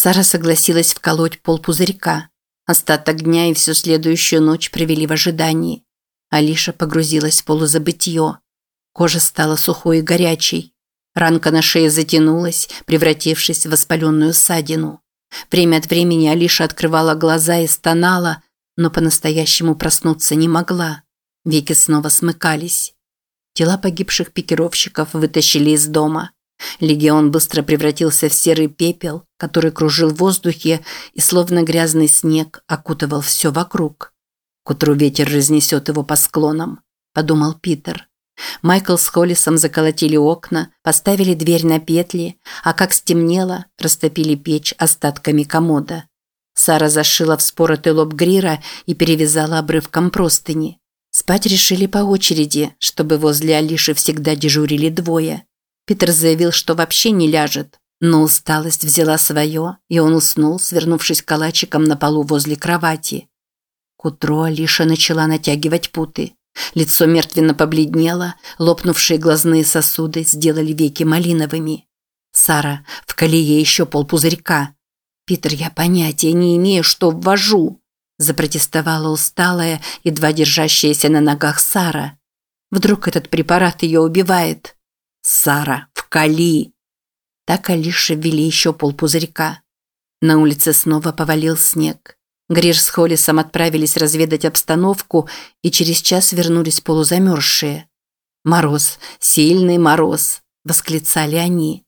Сара согласилась вколоть пол пузырька. Остаток дня и всю следующую ночь провели в ожидании. Алиша погрузилась в полузабытье. Кожа стала сухой и горячей. Ранка на шее затянулась, превратившись в воспаленную ссадину. Время от времени Алиша открывала глаза и стонала, но по-настоящему проснуться не могла. Веки снова смыкались. Тела погибших пикировщиков вытащили из дома. Легион быстро превратился в серый пепел, который кружил в воздухе и словно грязный снег окутывал все вокруг. К утру ветер разнесет его по склонам, подумал Питер. Майкл с Холлисом заколотили окна, поставили дверь на петли, а как стемнело, растопили печь остатками комода. Сара зашила вспоротый лоб Грира и перевязала обрывком простыни. Спать решили по очереди, чтобы возле Алиши всегда дежурили двое. Питер заявил, что вообще не ляжет, но усталость взяла свое, и он уснул, свернувшись калачиком на полу возле кровати. К утру Алиша начала натягивать путы. Лицо мертвенно побледнело, лопнувшие глазные сосуды сделали веки малиновыми. «Сара, в колее еще полпузырька». «Питер, я понятия не имею, что ввожу», запротестовала усталая, едва держащаяся на ногах Сара. «Вдруг этот препарат ее убивает?» «Сара, в кали!» Так Алише ввели еще полпузырька. На улице снова повалил снег. Гриш с Холлисом отправились разведать обстановку и через час вернулись полузамерзшие. «Мороз, сильный мороз!» – восклицали они.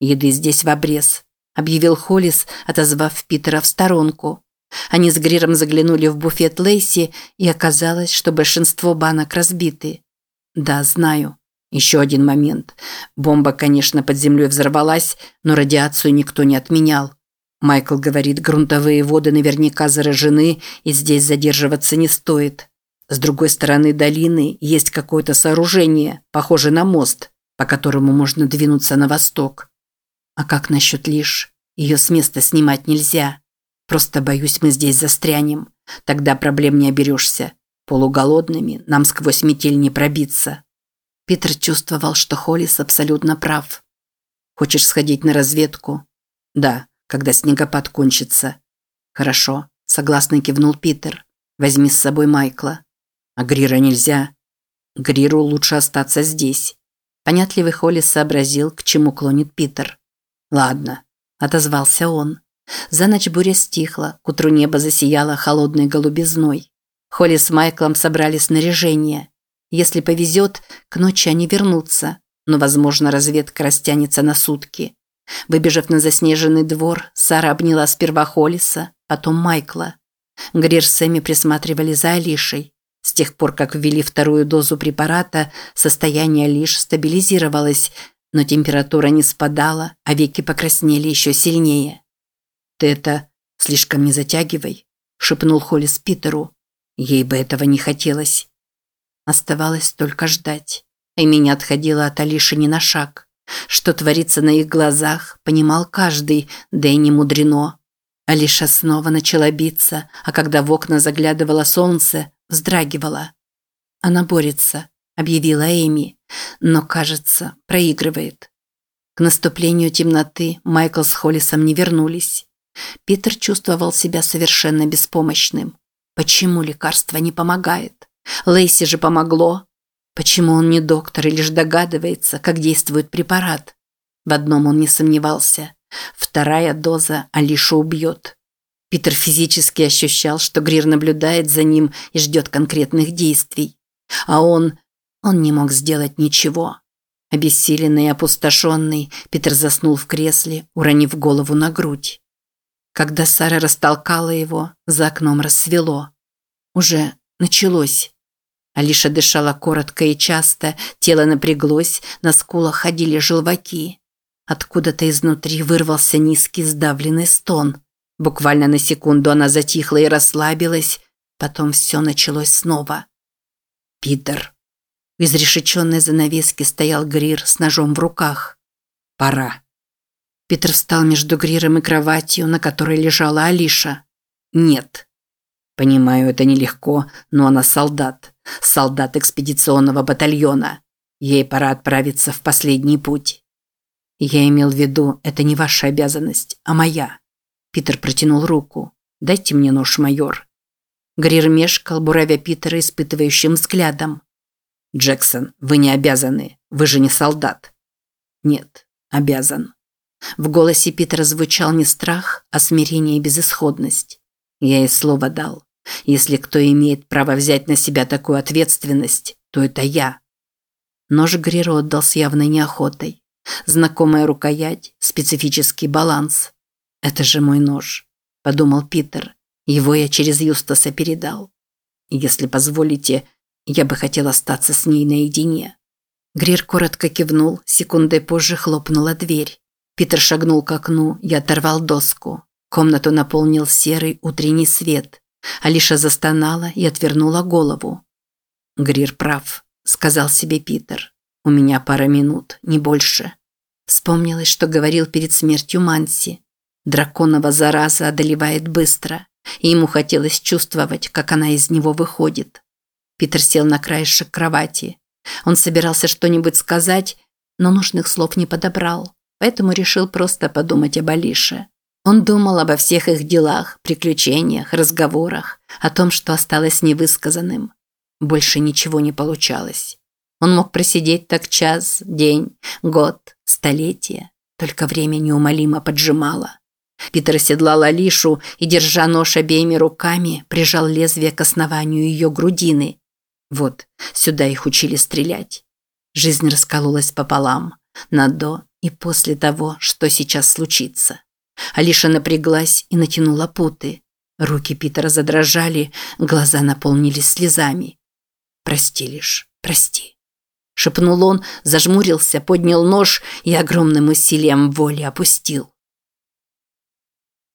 «Еды здесь в обрез», – объявил Холлис, отозвав Питера в сторонку. Они с Гриром заглянули в буфет Лейси, и оказалось, что большинство банок разбиты. «Да, знаю. Еще один момент. Бомба, конечно, под землей взорвалась, но радиацию никто не отменял. Майкл говорит, грунтовые воды наверняка заражены, и здесь задерживаться не стоит. С другой стороны долины есть какое-то сооружение, похожее на мост, по которому можно двинуться на восток. А как насчет Лиш? Ее с места снимать нельзя. Просто боюсь, мы здесь застрянем. Тогда проблем не оберешься. Полуголодными нам сквозь метель не пробиться. Питер чувствовал, что Холлис абсолютно прав. Хочешь сходить на разведку? Да когда снегопад кончится. Хорошо, согласно кивнул Питер. Возьми с собой Майкла. А Грира нельзя. Гриру лучше остаться здесь. Понятливый Холли сообразил, к чему клонит Питер. Ладно, отозвался он. За ночь буря стихла, к утру небо засияло холодной голубизной. Холли с Майклом собрали снаряжение. Если повезет, к ночи они вернутся, но, возможно, разведка растянется на сутки. Выбежав на заснеженный двор, Сара обняла сперва Холлиса, потом Майкла. Грир с Эми присматривали за Алишей. С тех пор, как ввели вторую дозу препарата, состояние Алиш стабилизировалось, но температура не спадала, а веки покраснели еще сильнее. «Ты это слишком не затягивай», – шепнул Холлис Питеру. Ей бы этого не хотелось. Оставалось только ждать. Эми не отходила от Алиши ни на шаг. Что творится на их глазах, понимал каждый, да и не мудрено. Алиша снова начала биться, а когда в окна заглядывало солнце, вздрагивала. «Она борется», – объявила Эми, но, кажется, проигрывает. К наступлению темноты Майкл с Холлисом не вернулись. Питер чувствовал себя совершенно беспомощным. Почему лекарство не помогает? Лейси же помогло. Почему он не доктор и лишь догадывается, как действует препарат? В одном он не сомневался. Вторая доза Алишу убьет. Питер физически ощущал, что Грир наблюдает за ним и ждет конкретных действий. А он... он не мог сделать ничего. Обессиленный и опустошенный, Питер заснул в кресле, уронив голову на грудь. Когда Сара растолкала его, за окном рассвело. Уже началось. Алиша дышала коротко и часто, тело напряглось, на скулах ходили желваки. Откуда-то изнутри вырвался низкий сдавленный стон. Буквально на секунду она затихла и расслабилась, потом все началось снова. «Питер». В изрешеченной занавеске стоял Грир с ножом в руках. «Пора». Питер встал между Гриром и кроватью, на которой лежала Алиша. «Нет». «Понимаю, это нелегко, но она солдат солдат экспедиционного батальона. Ей пора отправиться в последний путь. Я имел в виду, это не ваша обязанность, а моя. Питер протянул руку. «Дайте мне нож, майор». Грир мешкал, буравя Питера испытывающим взглядом. «Джексон, вы не обязаны. Вы же не солдат». «Нет, обязан». В голосе Питера звучал не страх, а смирение и безысходность. Я ей слово дал. Если кто имеет право взять на себя такую ответственность, то это я. Нож Грир отдал с явной неохотой. Знакомая рукоять, специфический баланс. «Это же мой нож», – подумал Питер. Его я через Юстаса передал. Если позволите, я бы хотел остаться с ней наедине. Грир коротко кивнул, секундой позже хлопнула дверь. Питер шагнул к окну и оторвал доску. Комнату наполнил серый утренний свет. Алиша застонала и отвернула голову. «Грир прав», – сказал себе Питер. «У меня пара минут, не больше». Вспомнилось, что говорил перед смертью Манси. Драконова зараза одолевает быстро и ему хотелось чувствовать, как она из него выходит. Питер сел на краешек кровати. Он собирался что-нибудь сказать, но нужных слов не подобрал, поэтому решил просто подумать об Алише. Он думал обо всех их делах, приключениях, разговорах, о том, что осталось невысказанным. Больше ничего не получалось. Он мог просидеть так час, день, год, столетие, только время неумолимо поджимало. Питер оседлал Алишу и, держа нож обеими руками, прижал лезвие к основанию ее грудины. Вот, сюда их учили стрелять. Жизнь раскололась пополам, на до и после того, что сейчас случится. Алиша напряглась и натянула путы. Руки Питера задрожали, глаза наполнились слезами. «Прости лишь, прости», – шепнул он, зажмурился, поднял нож и огромным усилием воли опустил.